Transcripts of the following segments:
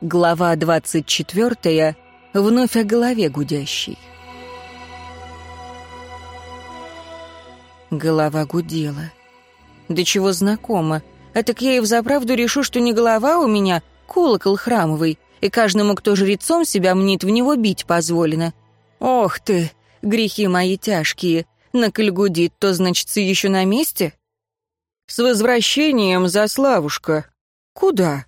Глава 24. Вновь о голове гудящей. Голова гудела. Да чего знакомо. А так я и взаправду решу, что не голова у меня, колокол храмовый, и каждому, кто жрецом себя мнит, в него бить позволено. Ох ты, грехи мои тяжкие. На коль гудит, то, значит, еще на месте? С возвращением, Заславушка. Куда?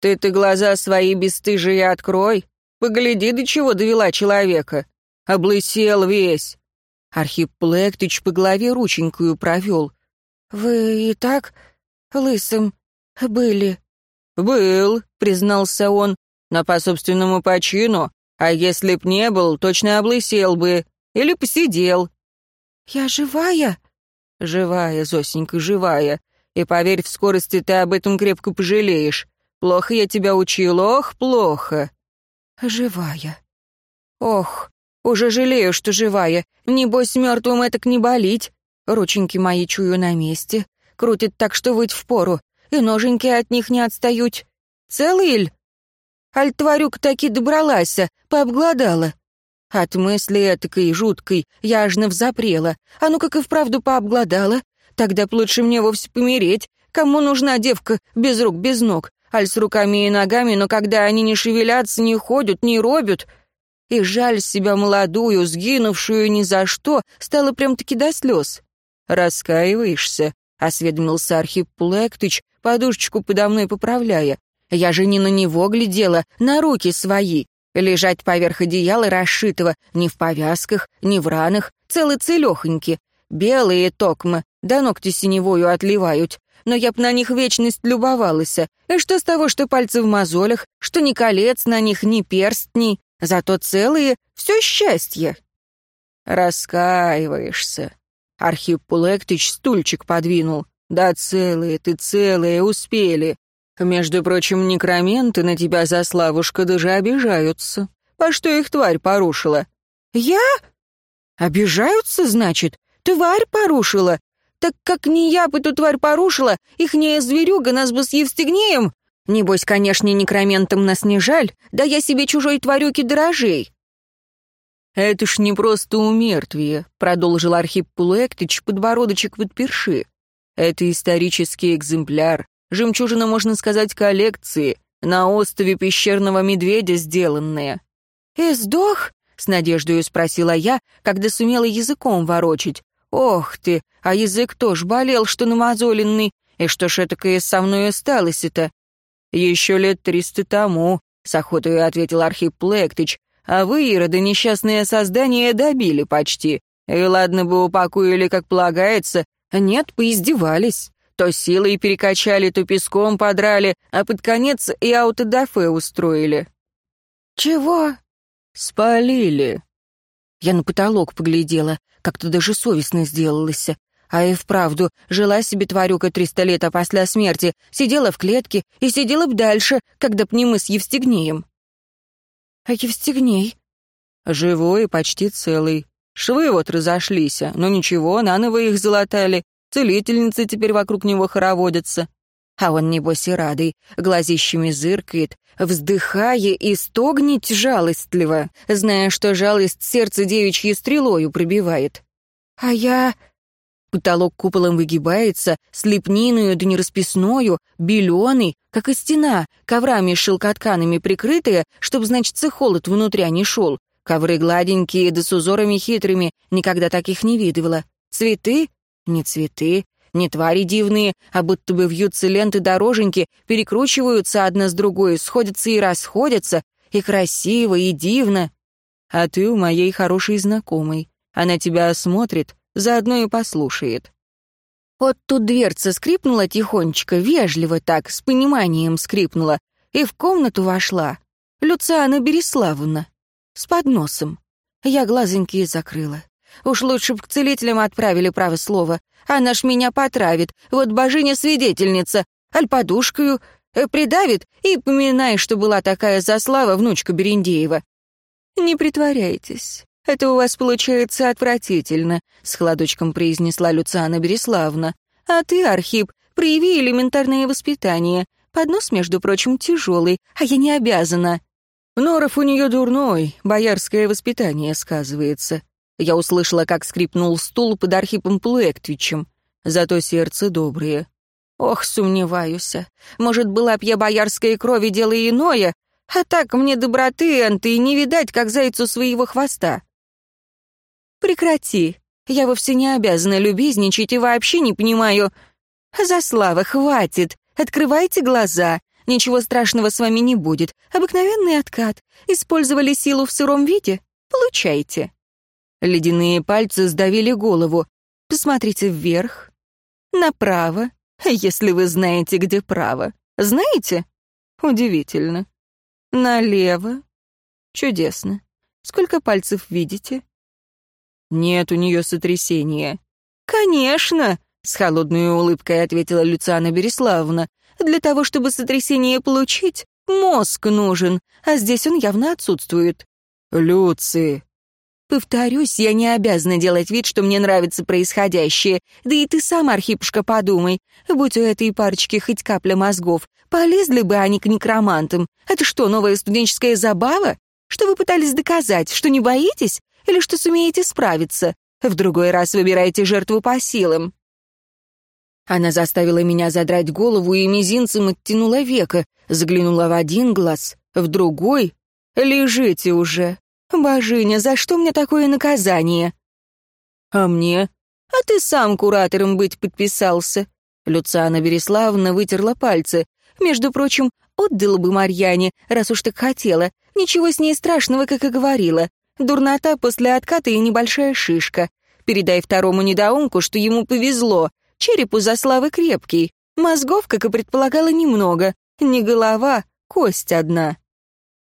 Ты-ты глаза свои бесстыжие открой. Погляди, до чего довела человека. Облысел весь. Архип Плектыч по голове рученькую провел. «Вы и так лысым были?» «Был», — признался он, — «но по собственному почину, а если б не был, точно облысел бы или посидел». «Я живая?» «Живая, Зосенька, живая. И поверь, в скорости ты об этом крепко пожалеешь. Плохо я тебя учил, ох, плохо. Живая. Ох, уже жалею, что живая. Небось, мертвым этак не болить. Рученьки мои чую на месте. Крутит так, что выть впору. И ноженьки от них не отстают. Целый ль? Аль тварюк таки добралась, пообгладала. От мысли этакой жуткой я аж навзапрела. А ну как и вправду пообгладала. Тогда б лучше мне вовсе помереть. Кому нужна девка без рук, без ног? Аль с руками и ногами, но когда они не шевелятся, не ходят, не робят. И жаль себя молодую, сгинувшую ни за что, стало прям-таки до слез. «Раскаиваешься?» — осведомился Архип Плектыч, подушечку подо мной поправляя. «Я же не на него глядела, на руки свои. Лежать поверх одеяла расшитого, ни в повязках, ни в ранах, целы-целехоньки. Белые токмы, да ногти синевою отливают но я б на них вечность любовалась. И что с того, что пальцы в мозолях, что ни колец на них, ни перстней, зато целые, все счастье. Раскаиваешься. Архип Пулектыч стульчик подвинул. Да целые ты, целые, успели. Между прочим, некроменты на тебя за славушка даже обижаются. По что их тварь порушила? Я? Обижаются, значит? Тварь порушила? Так как не я бы эту тварь порушила, ихняя зверюга нас бы с Евстигнеем... Небось, конечно, некроментам нас не жаль, да я себе чужой тварюки дорожей. «Это ж не просто умертвие», — продолжил Архип Пулуэктыч, подбородочек подперши. «Это исторический экземпляр, жемчужина, можно сказать, коллекции, на острове пещерного медведя сделанная». «И сдох?» — с надеждой спросила я, когда сумела языком ворочить. «Ох ты, а язык тоже болел, что намазоленный. И что ж этакое со мной осталось-то?» «Еще лет триста тому», — с охотой ответил Архип Плектыч. «А вы, Ироды, несчастное создание добили почти. И ладно бы упокоили, как полагается. Нет, поиздевались. То силой перекачали, то песком подрали, а под конец и аутодафе устроили». «Чего?» «Спалили». Я на потолок поглядела. Как-то даже совестно сделалось. А и вправду, жила себе тварюка триста лет, а после смерти сидела в клетке и сидела б дальше, когда б не мы с Евстигнеем. А Евстигней? Живой и почти целый. Швы вот разошлись, но ничего, наново их залатали. Целительницы теперь вокруг него хороводятся. А он, небось, и радый, глазищами зыркает, вздыхая и стогнет жалостливо, зная, что жалость сердце девичьей стрелою пробивает. А я... Потолок куполом выгибается, слепниною да нерасписною, беленый, как и стена, коврами с шелкотканами прикрытая, чтоб, значит, холод внутря не шел. Ковры гладенькие да с узорами хитрыми, никогда таких не видывала. Цветы? Не цветы, не твари дивные, а будто бы вьются ленты дороженьки, перекручиваются одна с другой, сходятся и расходятся, и красиво, и дивно. А ты у моей хорошей знакомой. Она тебя осмотрит, заодно и послушает. Вот тут дверца скрипнула тихонечко, вежливо так, с пониманием скрипнула, и в комнату вошла. Люциана Береславовна. С подносом. Я глазонькие закрыла. Уж лучше б к целителям отправили право слово. Она ж меня потравит. Вот божиня-свидетельница. Аль подушкою э, придавит и поминай, что была такая заслава внучка Берендеева. Не притворяйтесь. Это у вас получается отвратительно, с хладочком произнесла Люциана Береславна. А ты, Архип, прояви элементарное воспитание. Поднос, между прочим, тяжелый, а я не обязана». «Норов у нее дурной, боярское воспитание сказывается». Я услышала, как скрипнул стул под Архипом Плуэктвичем. Зато сердце доброе. Ох, сомневаюсь. Может, была б я боярской крови, дело иное, а так мне доброты, Анты, не видать, как зайцу своего хвоста. Прекрати. Я вовсе не обязана любезничать и вообще не понимаю. Заслава, хватит. Открывайте глаза. Ничего страшного с вами не будет. Обыкновенный откат. Использовали силу в сыром виде? Получайте. Ледяные пальцы сдавили голову. Посмотрите вверх, направо, если вы знаете, где право. Знаете? Удивительно. Налево. Чудесно. Сколько пальцев видите? Нет у нее сотрясения. Конечно, с холодной улыбкой ответила Люциана Береславовна. Для того, чтобы сотрясение получить, мозг нужен, а здесь он явно отсутствует. Люци, Повторюсь, я не обязана делать вид, что мне нравится происходящее. Да и ты сам, Архипушка, подумай. Будь у этой парочки хоть капля мозгов, полезли бы они к некромантам. Это что, новая студенческая забава? Что вы пытались доказать, что не боитесь? Или что сумеете справиться? В другой раз выбирайте жертву по силам. Она заставила меня задрать голову и мизинцем оттянула века, заглянула в один глаз, в другой. «Лежите уже», «Божиня, за что мне такое наказание?» «А мне?» «А ты сам куратором быть подписался». Люциана Береславовна вытерла пальцы. «Между прочим, отдала бы Марьяне, раз уж так хотела. Ничего с ней страшного, как и говорила. Дурнота после отката и небольшая шишка. Передай второму недоумку, что ему повезло. Череп у Заславы крепкий. Мозгов, как и предполагала, немного. Не голова, кость одна».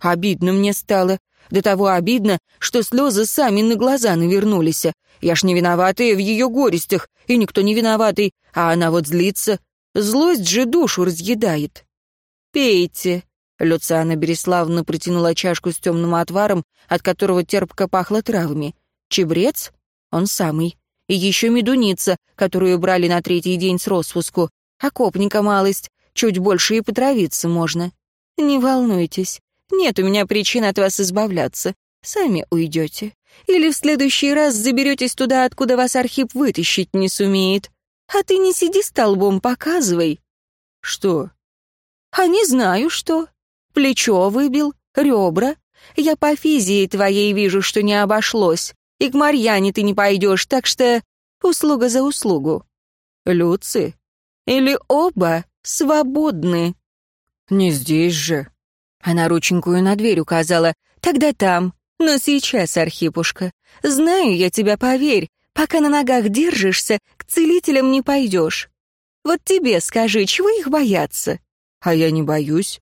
Обидно мне стало. До того обидно, что слезы сами на глаза навернулись. Я ж не виноватая в ее горестях, и никто не виноватый, а она вот злится. Злость же душу разъедает. «Пейте», — Люциана Береславна протянула чашку с темным отваром, от которого терпко пахло травами. «Чебрец? Он самый. И еще медуница, которую брали на третий день с распуску. Окопника малость, чуть больше и потравиться можно. Не волнуйтесь, нет у меня причин от вас избавляться. Сами уйдете. Или в следующий раз заберетесь туда, откуда вас Архип вытащить не сумеет. А ты не сиди столбом, показывай. Что? А не знаю, что. Плечо выбил, ребра. Я по физии твоей вижу, что не обошлось. И к Марьяне ты не пойдешь, так что услуга за услугу. Люци? Или оба свободны? Не здесь же. Она рученькую на дверь указала. «Тогда там. Но сейчас, Архипушка. Знаю я тебя, поверь. Пока на ногах держишься, к целителям не пойдешь. Вот тебе скажи, чего их бояться?» «А я не боюсь».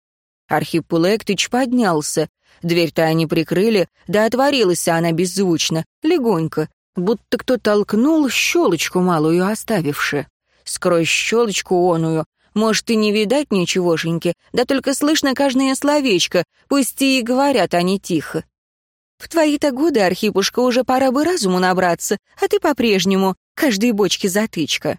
Архип Пулектыч поднялся. Дверь-то они прикрыли, да отворилась она беззвучно, легонько, будто кто толкнул щелочку малую оставивши. Скрозь щелочку оную может, и не видать ничегошеньки, да только слышно каждое словечко, пусть и говорят они тихо. В твои-то годы, Архипушка, уже пора бы разуму набраться, а ты по-прежнему, каждой бочке затычка.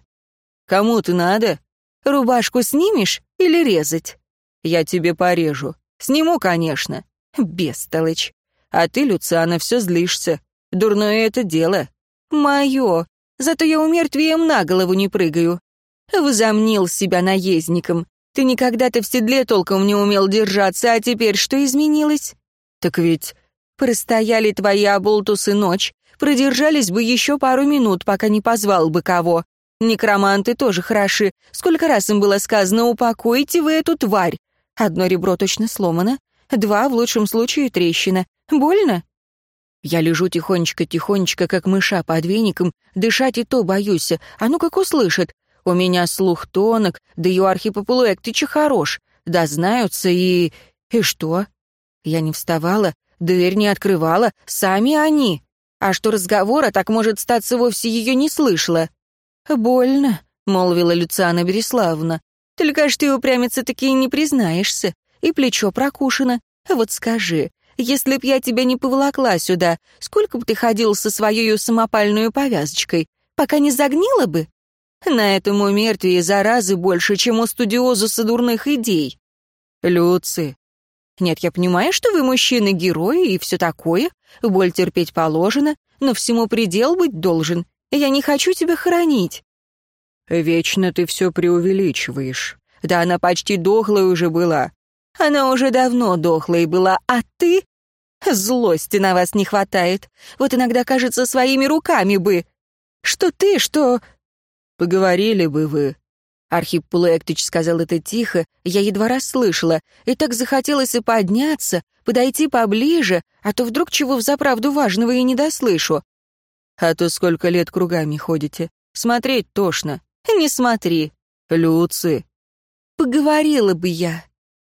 Кому ты надо? Рубашку снимешь или резать? Я тебе порежу. Сниму, конечно. Бестолочь. А ты, Люциана, все злишься. Дурное это дело. Мое. Зато я умертвием на голову не прыгаю. Возомнил себя наездником. Ты никогда-то в седле толком не умел держаться, а теперь что изменилось? Так ведь простояли твои оболтусы ночь, продержались бы еще пару минут, пока не позвал бы кого. Некроманты тоже хороши. Сколько раз им было сказано, упокойте вы эту тварь. Одно ребро точно сломано, два, в лучшем случае, трещина. Больно? Я лежу тихонечко-тихонечко, как мыша под веником, дышать и то боюсь, а ну как услышат. У меня слух тонок, да и у Архипа Пулуэктича хорош. Да знаются и... И что? Я не вставала, дверь не открывала, сами они. А что разговора, так может статься, вовсе ее не слышала. «Больно», — молвила Люциана Береславовна. «Только ж ты упрямиться-таки и не признаешься. И плечо прокушено. Вот скажи, если б я тебя не поволокла сюда, сколько б ты ходил со своей самопальной повязочкой? Пока не загнила бы?» На этом у мертвия заразы больше, чем у студиозуса дурных идей. Люци. Нет, я понимаю, что вы мужчины, герои и все такое. Боль терпеть положено, но всему предел быть должен. Я не хочу тебя хоронить. Вечно ты все преувеличиваешь. Да она почти дохлая уже была. Она уже давно дохлой была, а ты... Злости на вас не хватает. Вот иногда, кажется, своими руками бы. Что ты, что... Поговорили бы вы. Архип Пулуэктыч сказал это тихо, я едва расслышала, и так захотелось и подняться, подойти поближе, а то вдруг чего взаправду важного и не дослышу. А то сколько лет кругами ходите. Смотреть тошно. Не смотри. Люци. Поговорила бы я.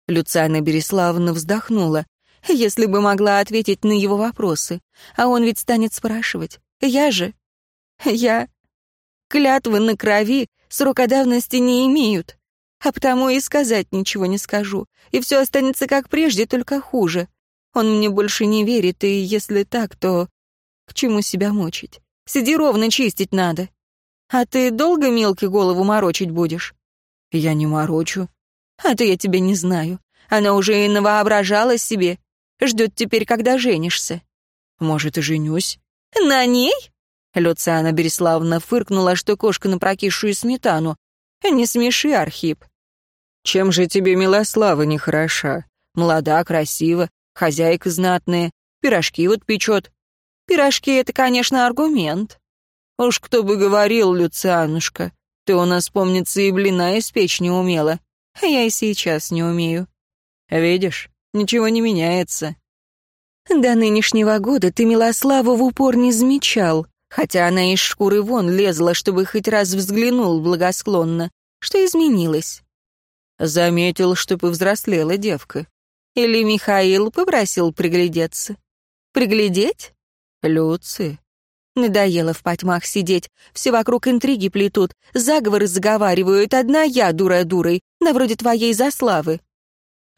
Люциана Береславовна вздохнула. Если бы могла ответить на его вопросы. А он ведь станет спрашивать. Я же... Я... Клятвы на крови срока давности не имеют. А потому и сказать ничего не скажу. И все останется как прежде, только хуже. Он мне больше не верит, и если так, то... К чему себя мучить? Сиди ровно, чистить надо. А ты долго Милке голову морочить будешь? Я не морочу. А то я тебя не знаю. Она уже и навоображала себе. Ждет теперь, когда женишься. Может, и женюсь. На ней? Люциана Береславна фыркнула, что кошка на прокисшую сметану. «Не смеши, Архип». «Чем же тебе Милослава не хороша? Молода, красива, хозяйка знатная, пирожки вот печет». «Пирожки — это, конечно, аргумент». «Уж кто бы говорил, Люцианушка, ты у нас, помнится, и блина испечь не умела. Я и сейчас не умею». «Видишь, ничего не меняется». «До нынешнего года ты Милославу в упор не замечал хотя она из шкуры вон лезла, чтобы хоть раз взглянул благосклонно. Что изменилось? Заметил, что повзрослела девка. Или Михаил попросил приглядеться? Приглядеть? Люци. Надоело в потьмах сидеть, все вокруг интриги плетут, заговоры заговаривают, одна я дура дурой, на вроде твоей заславы.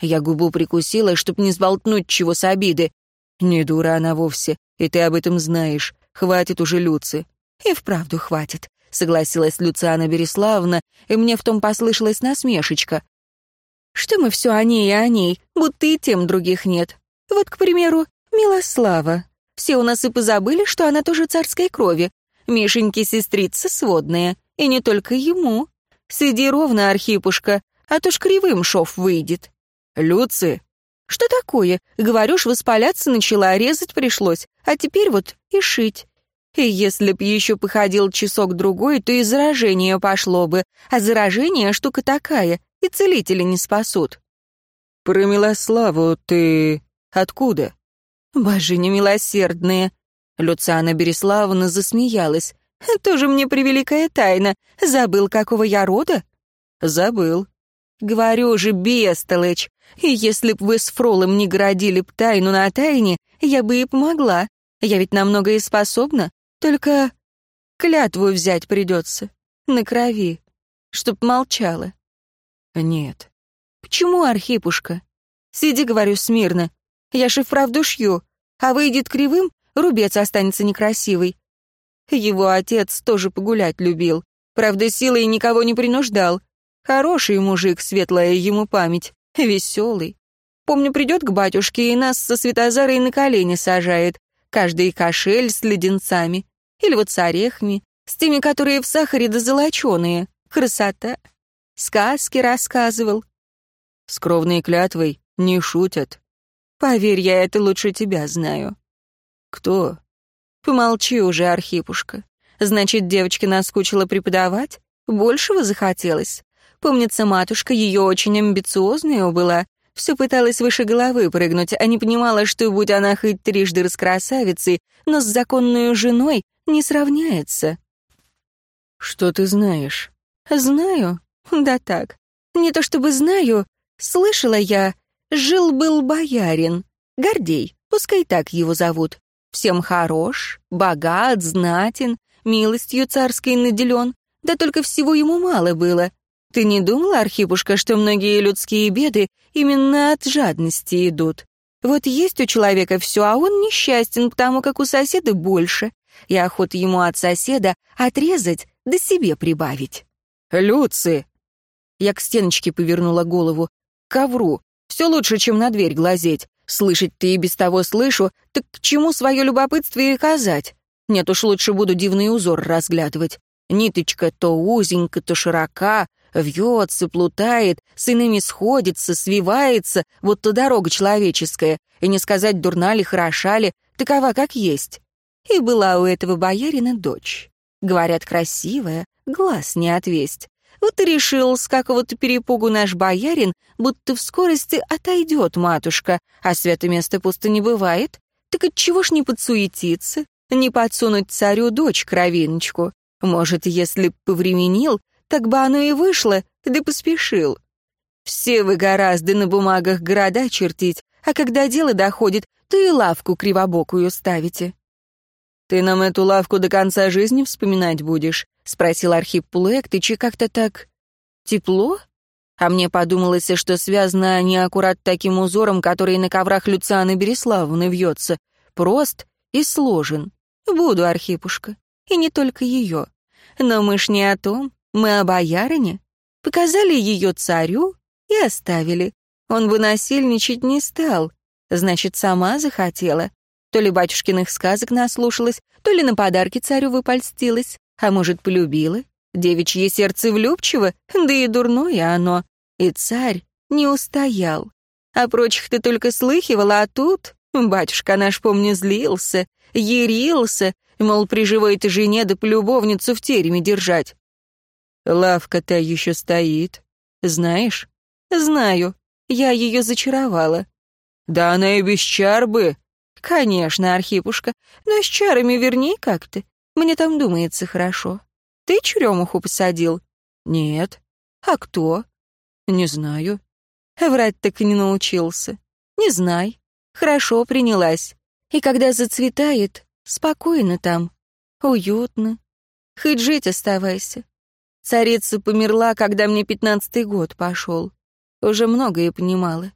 Я губу прикусила, чтоб не сболтнуть чего с обиды. Не дура она вовсе, и ты об этом знаешь. Хватит уже Люцы. И вправду хватит, согласилась Люциана Береславна, и мне в том послышалась насмешечка. Что мы все о ней и о ней, будто и тем других нет. Вот, к примеру, Милослава. Все у нас и позабыли, что она тоже царской крови. Мишеньки сестрица сводная, и не только ему. Сиди ровно, Архипушка, а то ж кривым шов выйдет. Люцы, «Что такое? Говоришь, воспаляться начала, а резать пришлось, а теперь вот и шить. И если б еще походил часок-другой, то и заражение пошло бы, а заражение — штука такая, и целители не спасут». «Про Милославу ты откуда?» «Божиня милосердная!» Люциана Береславовна засмеялась. «Тоже мне превеликая тайна. Забыл, какого я рода?» «Забыл. Говорю же, бестолочь. И если б вы с Фролом не городили б тайну на тайне, я бы и помогла. Я ведь на многое способна. Только клятву взять придется. На крови. Чтоб молчала. Нет. Почему, Архипушка? Сиди, говорю, смирно. Я же вправду шью. А выйдет кривым, рубец останется некрасивый. Его отец тоже погулять любил. Правда, силой никого не принуждал. Хороший мужик, светлая ему память, веселый. Помню, придет к батюшке и нас со Светозарой на колени сажает. Каждый кошель с леденцами. Или вот с орехами, с теми, которые в сахаре да золоченые. Красота. Сказки рассказывал. С кровной клятвой не шутят. Поверь, я это лучше тебя знаю. Кто? Помолчи уже, Архипушка. Значит, девочке наскучило преподавать? Большего захотелось? Помнится, матушка ее очень амбициозная была, все пыталась выше головы прыгнуть, а не понимала, что, будь она хоть трижды раскрасавицей, но с законной женой не сравняется. «Что ты знаешь?» «Знаю? Да так. Не то чтобы знаю. Слышала я. Жил-был боярин. Гордей, пускай так его зовут. Всем хорош, богат, знатен, милостью царской наделен. Да только всего ему мало было. Ты не думала, Архипушка, что многие людские беды именно от жадности идут? Вот есть у человека все, а он несчастен, потому как у соседа больше. И охота ему от соседа отрезать да себе прибавить. «Люци!» Я к стеночке повернула голову. К ковру. Все лучше, чем на дверь глазеть. Слышать ты и без того слышу, так к чему свое любопытство и казать? Нет уж, лучше буду дивный узор разглядывать. Ниточка то узенько, то широка, вьется, плутает, с иными сходится, свивается, вот то дорога человеческая, и не сказать, дурна ли, хороша ли, такова, как есть. И была у этого боярина дочь. Говорят, красивая, глаз не отвесть. Вот и решил с какого-то перепугу наш боярин, будто в скорости отойдет матушка, а свято место пусто не бывает. Так отчего ж не подсуетиться, не подсунуть царю дочь кровиночку? Может, если б повременил, так бы оно и вышло, да поспешил. Все вы гораздо на бумагах города чертить, а когда дело доходит, то и лавку кривобокую ставите. «Ты нам эту лавку до конца жизни вспоминать будешь?» — спросил Архип Пулуэктыч, и как-то так... «Тепло?» А мне подумалось, что связано неаккурат таким узором, который на коврах Люцианы Береславовны вьется. Прост и сложен. Буду, Архипушка. И не только ее. Но мы ж не о том, мы о боярине. Показали ее царю и оставили. Он бы насильничать не стал. Значит, сама захотела. То ли батюшкиных сказок наслушалась, то ли на подарки царю выпольстилась, а может, полюбила. Девичье сердце влюбчиво, да и дурное оно. И царь не устоял. А прочих ты только слыхивала, а тут батюшка наш, помню, злился, ярился, мол, при живой-то жене да полюбовницу в тереме держать. Лавка-то еще стоит. Знаешь? Знаю. Я ее зачаровала. Да она и без чар бы. «Конечно, Архипушка, но с чарами верней как-то. Мне там думается хорошо. Ты черемуху посадил?» «Нет». «А кто?» «Не знаю». «Врать так и не научился». «Не знай. Хорошо принялась. И когда зацветает, спокойно там, уютно. Хоть жить оставайся. Царица померла, когда мне пятнадцатый год пошел. Уже многое понимала.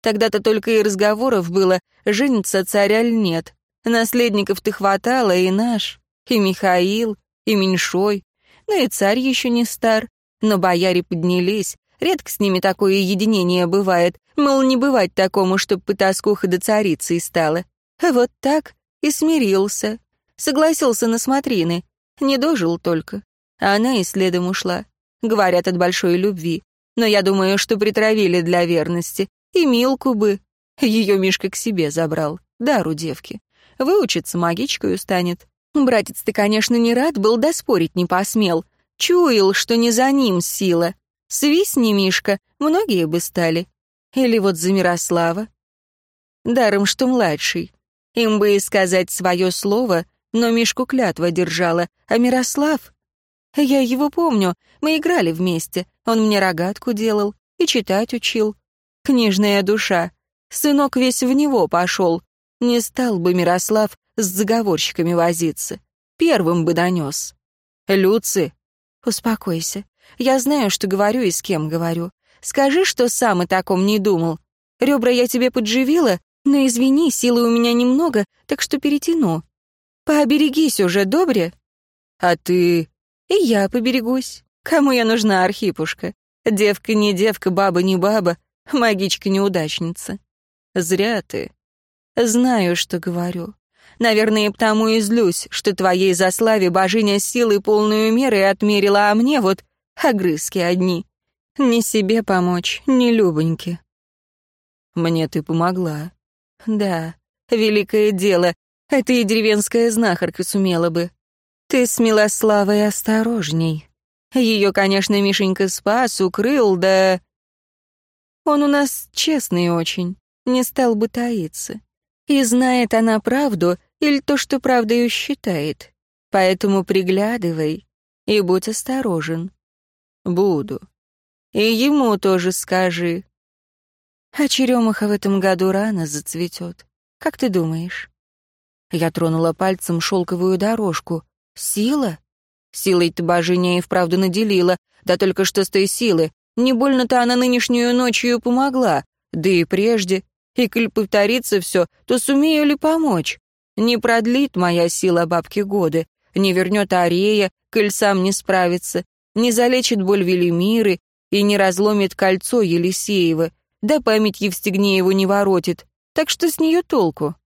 Тогда-то только и разговоров было, женится царь аль нет. Наследников-то хватало, и наш, и Михаил, и Меньшой. Ну и царь еще не стар. Но бояре поднялись. Редко с ними такое единение бывает. Мол, не бывать такому, чтоб потаскуха до царицей стала. Вот так и смирился. Согласился на смотрины. Не дожил только. А она и следом ушла. Говорят, от большой любви. Но я думаю, что притравили для верности. И Милку бы. Ее Мишка к себе забрал. Дару девки. Выучится, магичкою станет. Братец ты, конечно, не рад был, да спорить не посмел. Чуял, что не за ним сила. Свистни, Мишка, многие бы стали. Или вот за Мирослава. Даром, что младший. Им бы и сказать свое слово, но Мишку клятва держала, а Мирослав... Я его помню, мы играли вместе, он мне рогатку делал и читать учил. Книжная душа. Сынок весь в него пошел. Не стал бы Мирослав с заговорщиками возиться. Первым бы донес. Люци, успокойся. Я знаю, что говорю и с кем говорю. Скажи, что сам о таком не думал. Ребра я тебе подживила, но извини, силы у меня немного, так что перетяну. Пооберегись уже, добре? А ты... И я поберегусь. Кому я нужна, Архипушка? Девка не девка, баба не баба. Магичка-неудачница. Зря ты. Знаю, что говорю. Наверное, потому и злюсь, что твоей заславе божиня силы полную меры отмерила, а мне вот огрызки одни. Ни себе помочь, ни Любоньке. Мне ты помогла. Да, великое дело. Это и деревенская знахарка сумела бы. Ты с Милославой осторожней. Ее, конечно, Мишенька спас, укрыл, да... Он у нас честный очень, не стал бы таиться. И знает она правду или то, что правдою считает. Поэтому приглядывай и будь осторожен. Буду. И ему тоже скажи. А черемаха в этом году рано зацветет. Как ты думаешь? Я тронула пальцем шелковую дорожку. Сила? Силой-то божиня и вправду наделила, да только что с той силы, не больно-то она нынешнюю ночью помогла, да и прежде. И коль повторится все, то сумею ли помочь? Не продлит моя сила бабки годы. не вернет Арея, коль сам не справится, не залечит боль Велимиры и не разломит кольцо Елисеева, да память Евстигнееву не воротит. Так что с нее толку?